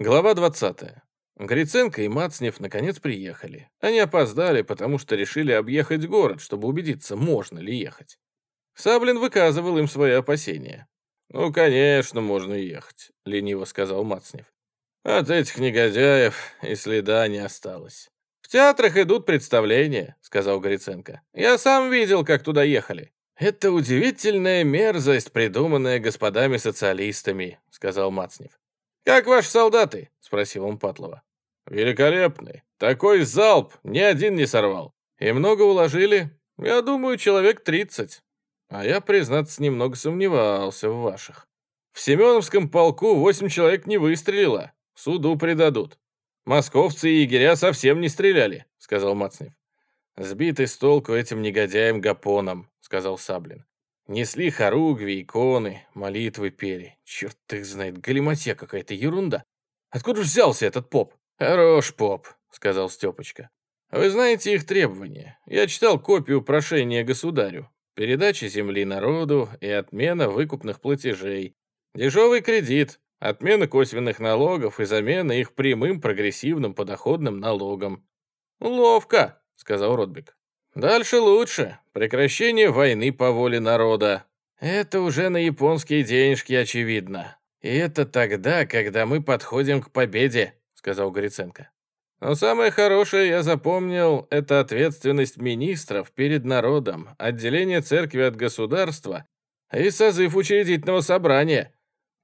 Глава 20. Гриценко и Мацнев наконец приехали. Они опоздали, потому что решили объехать город, чтобы убедиться, можно ли ехать. Саблин выказывал им свои опасения. «Ну, конечно, можно ехать», — лениво сказал Мацнев. «От этих негодяев и следа не осталось». «В театрах идут представления», — сказал Гриценко. «Я сам видел, как туда ехали». «Это удивительная мерзость, придуманная господами социалистами», — сказал Мацнев. «Как ваши солдаты?» — спросил он Патлова. «Великолепный. Такой залп ни один не сорвал. И много уложили? Я думаю, человек тридцать. А я, признаться, немного сомневался в ваших. В Семеновском полку восемь человек не выстрелило. Суду предадут. Московцы и егеря совсем не стреляли», — сказал Мацнев. «Сбитый с толку этим негодяем Гапоном», — сказал Саблин. Несли хоругви, иконы, молитвы пели. Черт их знает, галиматья какая-то ерунда. Откуда взялся этот поп? Хорош поп, сказал Степочка. Вы знаете их требования. Я читал копию прошения государю. Передача земли народу и отмена выкупных платежей. Дешевый кредит, отмена косвенных налогов и замена их прямым прогрессивным подоходным налогом. «Ловко», — сказал Ротбек. Дальше лучше. Прекращение войны по воле народа. Это уже на японские денежки очевидно. И это тогда, когда мы подходим к победе, сказал Гориценко. Но самое хорошее я запомнил, это ответственность министров перед народом, отделение церкви от государства и созыв учредительного собрания.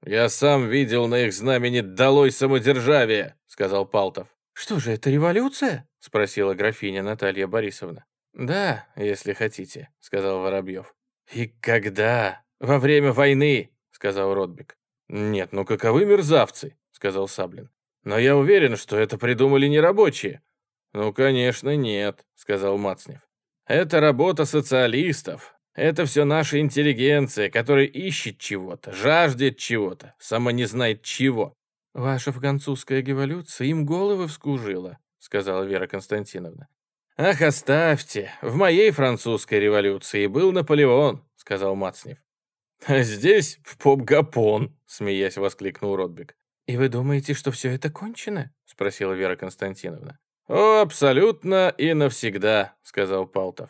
Я сам видел на их знамени «Долой самодержавие», — сказал Палтов. «Что же, это революция?» — спросила графиня Наталья Борисовна. «Да, если хотите», — сказал Воробьев. «И когда? Во время войны», — сказал Ротбик. «Нет, ну каковы мерзавцы», — сказал Саблин. «Но я уверен, что это придумали не рабочие». «Ну, конечно, нет», — сказал Мацнев. «Это работа социалистов. Это все наша интеллигенция, которая ищет чего-то, жаждет чего-то, сама не знает чего». «Ваша французская революция им головы вскужила», — сказала Вера Константиновна. «Ах, оставьте! В моей французской революции был Наполеон», — сказал Мацнев. «А здесь поп-гапон», — смеясь воскликнул Ротбек. «И вы думаете, что все это кончено?» — спросила Вера Константиновна. «О, абсолютно и навсегда», — сказал Палтов.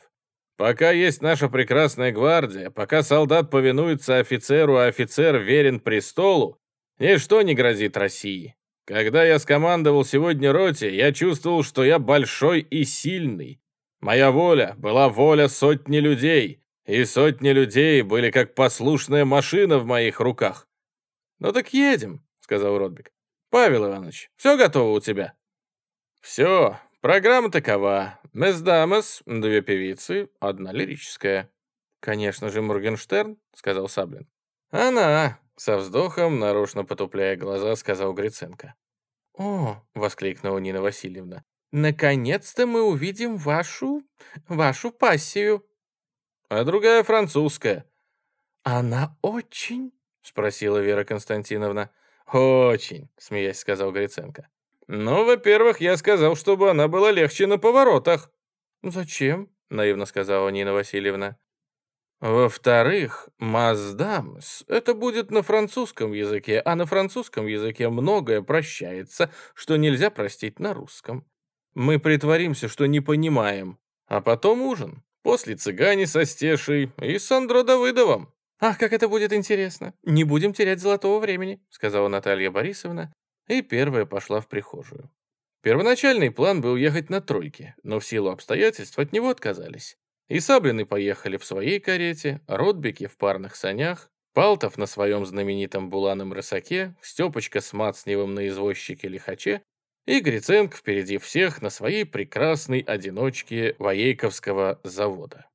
«Пока есть наша прекрасная гвардия, пока солдат повинуется офицеру, а офицер верен престолу, ничто не грозит России. Когда я скомандовал сегодня роте, я чувствовал, что я большой и сильный. Моя воля была воля сотни людей, и сотни людей были как послушная машина в моих руках. «Ну так едем», — сказал Ротбик. «Павел Иванович, все готово у тебя?» «Все, программа такова. Месдамес, две певицы, одна лирическая». «Конечно же, Моргенштерн», — сказал Саблин. «Она», со вздохом, нарочно потупляя глаза, сказал Гриценко. «О!» — воскликнула Нина Васильевна. «Наконец-то мы увидим вашу... вашу пассию». «А другая французская». «Она очень...» — спросила Вера Константиновна. «Очень», — смеясь сказал Гриценко. «Ну, во-первых, я сказал, чтобы она была легче на поворотах». «Зачем?» — наивно сказала Нина Васильевна. Во-вторых, «маздамс» — это будет на французском языке, а на французском языке многое прощается, что нельзя простить на русском. Мы притворимся, что не понимаем, а потом ужин. После цыгане со Стешей и Сандро Давыдовым. «Ах, как это будет интересно! Не будем терять золотого времени», — сказала Наталья Борисовна, и первая пошла в прихожую. Первоначальный план был ехать на тройке, но в силу обстоятельств от него отказались. И Саблины поехали в своей карете, Ротбики в парных санях, Палтов на своем знаменитом буланом рысаке, Степочка с Мацневым на извозчике-лихаче и Гриценко впереди всех на своей прекрасной одиночке Воейковского завода.